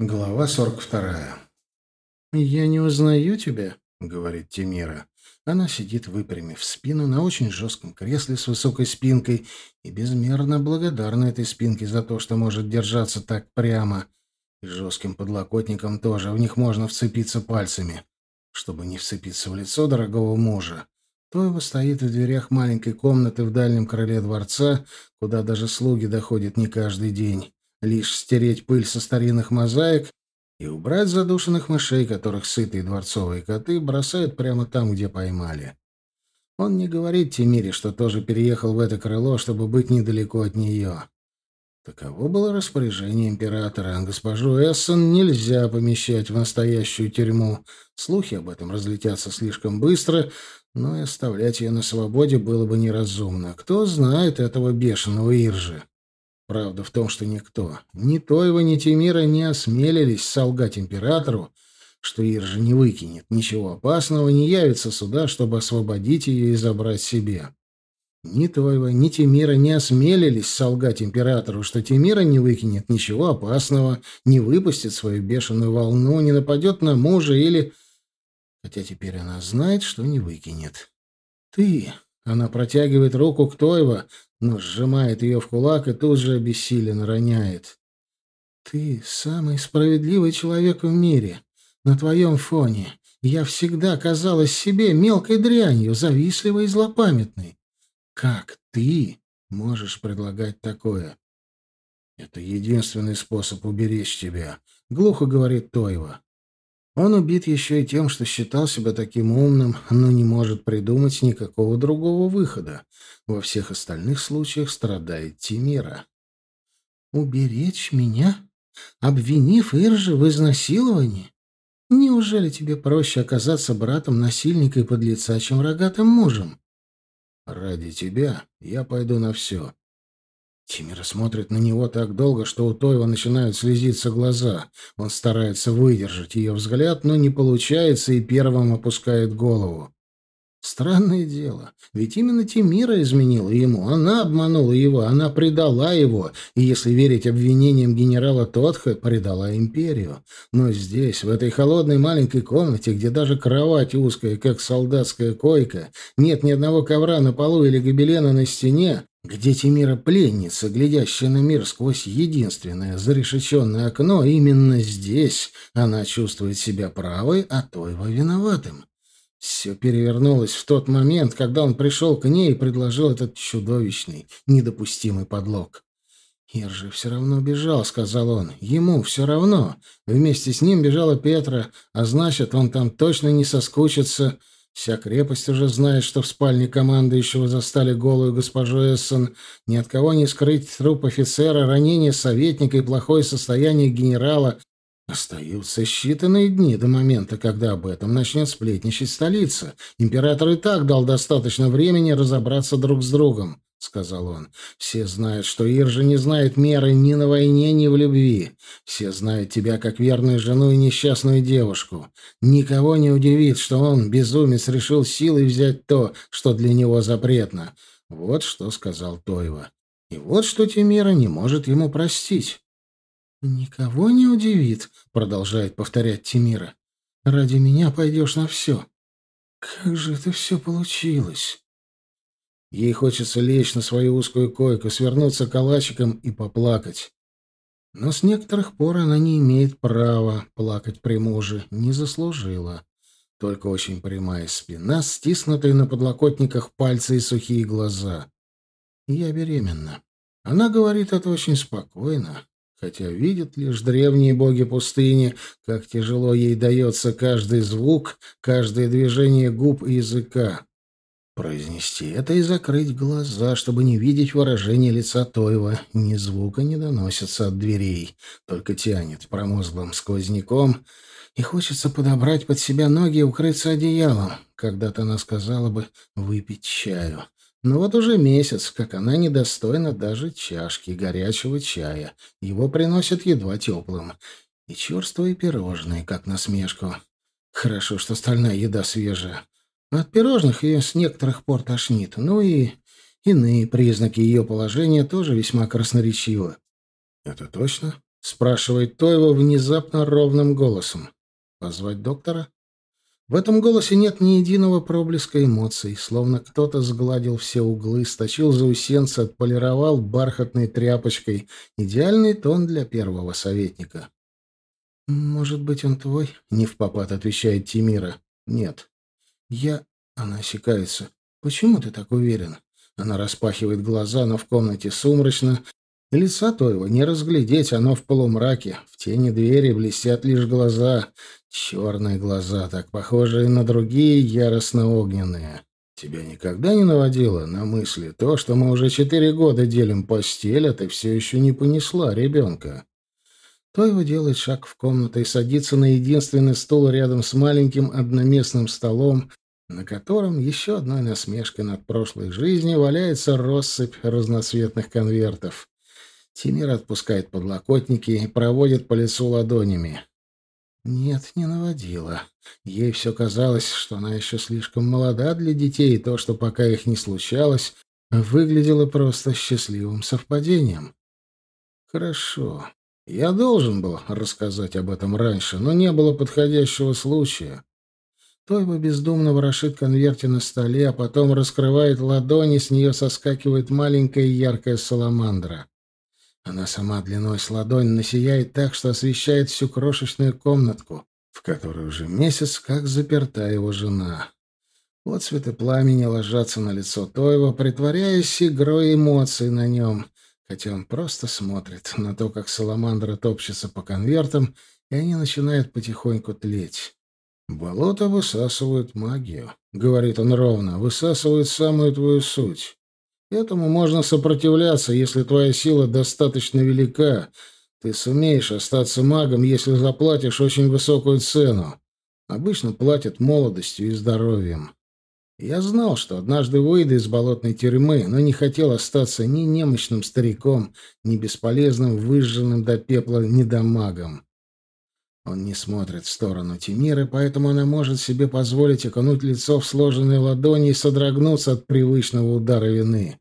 Глава 42. «Я не узнаю тебя», — говорит Тимира. Она сидит, выпрямив спину, на очень жестком кресле с высокой спинкой и безмерно благодарна этой спинке за то, что может держаться так прямо. И жестким подлокотником тоже, в них можно вцепиться пальцами. Чтобы не вцепиться в лицо дорогого мужа, Тоева стоит в дверях маленькой комнаты в дальнем крыле дворца, куда даже слуги доходят не каждый день лишь стереть пыль со старинных мозаик и убрать задушенных мышей, которых сытые дворцовые коты бросают прямо там, где поймали. Он не говорит Тимире, что тоже переехал в это крыло, чтобы быть недалеко от нее. Таково было распоряжение императора. Госпожу Эссон нельзя помещать в настоящую тюрьму. Слухи об этом разлетятся слишком быстро, но и оставлять ее на свободе было бы неразумно. Кто знает этого бешеного Иржи? Правда в том, что никто, ни Тоева, ни Тимира не осмелились солгать императору, что Иржа не выкинет ничего опасного, не явится сюда, чтобы освободить ее и забрать себе. Ни Тоева, ни Тимира не осмелились солгать императору, что Тимира не выкинет ничего опасного, не выпустит свою бешеную волну, не нападет на мужа или... Хотя теперь она знает, что не выкинет. «Ты...» — она протягивает руку к Тоева, но сжимает ее в кулак и тут же обессиленно роняет. «Ты самый справедливый человек в мире. На твоем фоне я всегда казалась себе мелкой дрянью, завистливой и злопамятной. Как ты можешь предлагать такое?» «Это единственный способ уберечь тебя», — глухо говорит Тойва. Он убит еще и тем, что считал себя таким умным, но не может придумать никакого другого выхода. Во всех остальных случаях страдает Тимира. «Уберечь меня? Обвинив Иржи в изнасиловании? Неужели тебе проще оказаться братом насильника и подлеца, чем рогатым мужем?» «Ради тебя я пойду на все», Тимира смотрит на него так долго, что у Тойва начинают слезиться глаза. Он старается выдержать ее взгляд, но не получается и первым опускает голову. Странное дело, ведь именно Тимира изменила ему, она обманула его, она предала его, и, если верить обвинениям генерала Тотха, предала империю. Но здесь, в этой холодной маленькой комнате, где даже кровать узкая, как солдатская койка, нет ни одного ковра на полу или гобелена на стене, где Тимира пленница, глядящая на мир сквозь единственное зарешеченное окно, именно здесь она чувствует себя правой, а Тойва виноватым. Все перевернулось в тот момент, когда он пришел к ней и предложил этот чудовищный, недопустимый подлог. «Ир все равно бежал», — сказал он. «Ему все равно. Вместе с ним бежала Петра, а значит, он там точно не соскучится». Вся крепость уже знает, что в спальне командующего застали голую госпожу Эссон. Ни от кого не скрыть труп офицера, ранение советника и плохое состояние генерала. Остаются считанные дни до момента, когда об этом начнет сплетничать столица. Император и так дал достаточно времени разобраться друг с другом сказал он. «Все знают, что Иржа не знает меры ни на войне, ни в любви. Все знают тебя как верную жену и несчастную девушку. Никого не удивит, что он, безумец, решил силой взять то, что для него запретно. Вот что сказал Тойва. И вот что Тимира не может ему простить». «Никого не удивит», — продолжает повторять Тимира. «Ради меня пойдешь на все». «Как же это все получилось?» Ей хочется лечь на свою узкую койку, свернуться калачиком и поплакать. Но с некоторых пор она не имеет права плакать при муже, не заслужила. Только очень прямая спина, стиснутые на подлокотниках пальцы и сухие глаза. «Я беременна». Она говорит это очень спокойно, хотя видят лишь древние боги пустыни, как тяжело ей дается каждый звук, каждое движение губ и языка. Произнести это и закрыть глаза, чтобы не видеть выражение лица Тойва. Ни звука не доносится от дверей, только тянет промозглым сквозняком, и хочется подобрать под себя ноги и укрыться одеялом. Когда-то она сказала бы «выпить чаю». Но вот уже месяц, как она недостойна даже чашки горячего чая. Его приносят едва теплым. И черствые пирожные, как насмешку. Хорошо, что стальная еда свежая. От пирожных ее с некоторых пор тошнит. Ну и иные признаки ее положения тоже весьма красноречивы. «Это точно?» — спрашивает Тоева внезапно ровным голосом. Позвать доктора? В этом голосе нет ни единого проблеска эмоций, словно кто-то сгладил все углы, сточил заусенцы, отполировал бархатной тряпочкой. Идеальный тон для первого советника. «Может быть, он твой?» — не в попад отвечает Тимира. «Нет». «Я...» — она осекается. «Почему ты так уверен?» Она распахивает глаза, но в комнате сумрачно. Лица Тоева не разглядеть, оно в полумраке. В тени двери блестят лишь глаза. Черные глаза, так похожие на другие, яростно-огненные. Тебя никогда не наводило на мысли то, что мы уже четыре года делим постель, а ты все еще не понесла ребенка? Тоева делает шаг в комнату и садится на единственный стул рядом с маленьким одноместным столом, на котором еще одной насмешкой над прошлой жизнью валяется россыпь разноцветных конвертов. Тимир отпускает подлокотники и проводит по лицу ладонями. Нет, не наводила. Ей все казалось, что она еще слишком молода для детей, и то, что пока их не случалось, выглядело просто счастливым совпадением. Хорошо. Я должен был рассказать об этом раньше, но не было подходящего случая. Тойба бездумно ворошит конверте на столе, а потом раскрывает ладони, с нее соскакивает маленькая яркая саламандра. Она сама длиной с ладонь насияет так, что освещает всю крошечную комнатку, в которой уже месяц как заперта его жена. Вот цветы пламени ложатся на лицо Тойва, притворяясь игрой эмоций на нем, хотя он просто смотрит на то, как саламандра топчется по конвертам, и они начинают потихоньку тлеть. «Болото высасывают магию», — говорит он ровно, — «высасывают самую твою суть. Этому можно сопротивляться, если твоя сила достаточно велика. Ты сумеешь остаться магом, если заплатишь очень высокую цену. Обычно платят молодостью и здоровьем. Я знал, что однажды выйду из болотной тюрьмы, но не хотел остаться ни немощным стариком, ни бесполезным, выжженным до пепла недомагом. Он не смотрит в сторону Тимиры, поэтому она может себе позволить окунуть лицо в сложенные ладони и содрогнуться от привычного удара вины.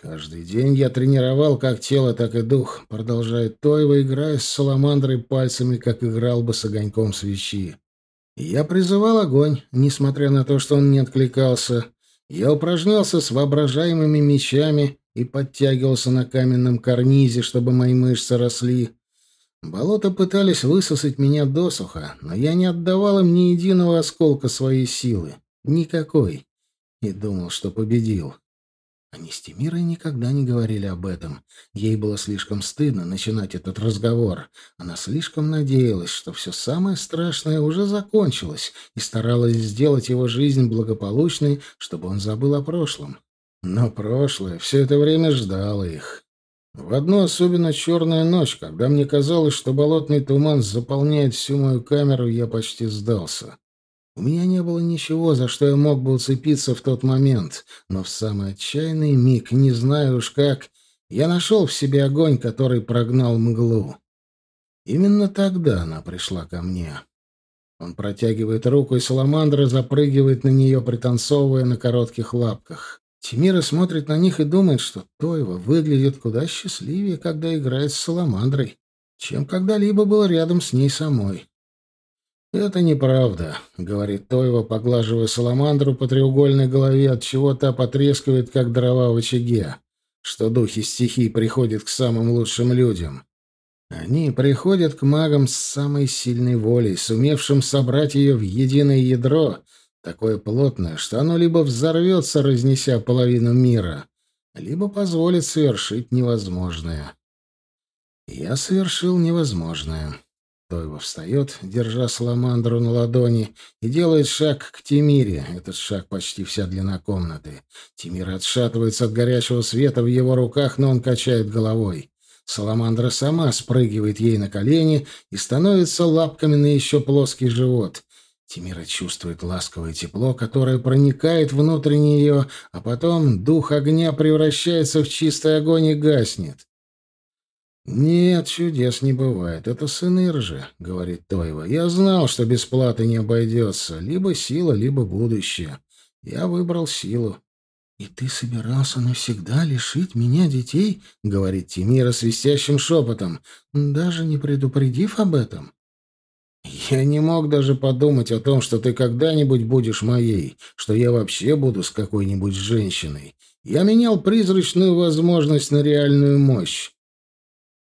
«Каждый день я тренировал как тело, так и дух», — продолжает Тойва, играя с саламандрой пальцами, как играл бы с огоньком свечи. Я призывал огонь, несмотря на то, что он не откликался. Я упражнялся с воображаемыми мечами и подтягивался на каменном карнизе, чтобы мои мышцы росли. Болото пытались высосать меня досуха, но я не отдавал им ни единого осколка своей силы. Никакой. И думал, что победил. Они с Тимирой никогда не говорили об этом. Ей было слишком стыдно начинать этот разговор. Она слишком надеялась, что все самое страшное уже закончилось, и старалась сделать его жизнь благополучной, чтобы он забыл о прошлом. Но прошлое все это время ждало их. В одну особенно черную ночь, когда мне казалось, что болотный туман заполняет всю мою камеру, я почти сдался. У меня не было ничего, за что я мог бы уцепиться в тот момент, но в самый отчаянный миг, не знаю уж как, я нашел в себе огонь, который прогнал мглу. Именно тогда она пришла ко мне. Он протягивает руку, и саламандра запрыгивает на нее, пританцовывая на коротких лапках. Тимира смотрит на них и думает, что Тойва выглядит куда счастливее, когда играет с Саламандрой, чем когда-либо был рядом с ней самой. «Это неправда», — говорит Тойва, поглаживая Саламандру по треугольной голове, от чего та потрескивает, как дрова в очаге, что духи стихий приходят к самым лучшим людям. Они приходят к магам с самой сильной волей, сумевшим собрать ее в единое ядро — такое плотное, что оно либо взорвется, разнеся половину мира, либо позволит совершить невозможное. Я совершил невозможное. Тойва встает, держа саламандру на ладони, и делает шаг к Тимире. Этот шаг почти вся длина комнаты. Тимир отшатывается от горячего света в его руках, но он качает головой. Саламандра сама спрыгивает ей на колени и становится лапками на еще плоский живот. Тимира чувствует ласковое тепло, которое проникает внутрь нее, а потом дух огня превращается в чистый огонь и гаснет. «Нет, чудес не бывает. Это сын Иржи», — говорит Тойва. «Я знал, что без платы не обойдется. Либо сила, либо будущее. Я выбрал силу. «И ты собирался навсегда лишить меня детей?» — говорит Тимира свистящим шепотом, даже не предупредив об этом. «Я не мог даже подумать о том, что ты когда-нибудь будешь моей, что я вообще буду с какой-нибудь женщиной. Я менял призрачную возможность на реальную мощь».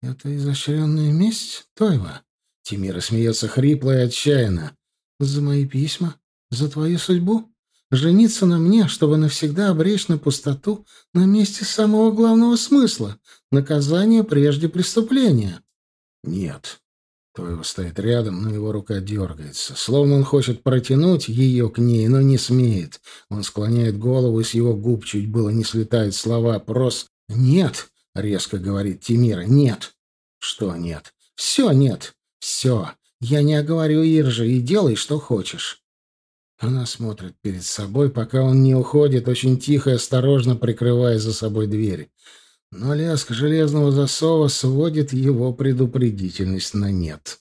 «Это изощренная месть, Тойва?» Тимира смеется хрипло и отчаянно. «За мои письма? За твою судьбу?» Жениться на мне, чтобы навсегда обречь на пустоту на месте самого главного смысла — наказание прежде преступления. Нет. Тоева стоит рядом, но его рука дергается. Словно он хочет протянуть ее к ней, но не смеет. Он склоняет голову, и с его губ чуть было не слетают слова «прос». «Нет!» — резко говорит Тимира. «Нет!» «Что нет?» «Все нет! Все! Я не оговорю Иржи, и делай, что хочешь!» Она смотрит перед собой, пока он не уходит, очень тихо и осторожно прикрывая за собой дверь. Но лязг железного засова сводит его предупредительность на нет.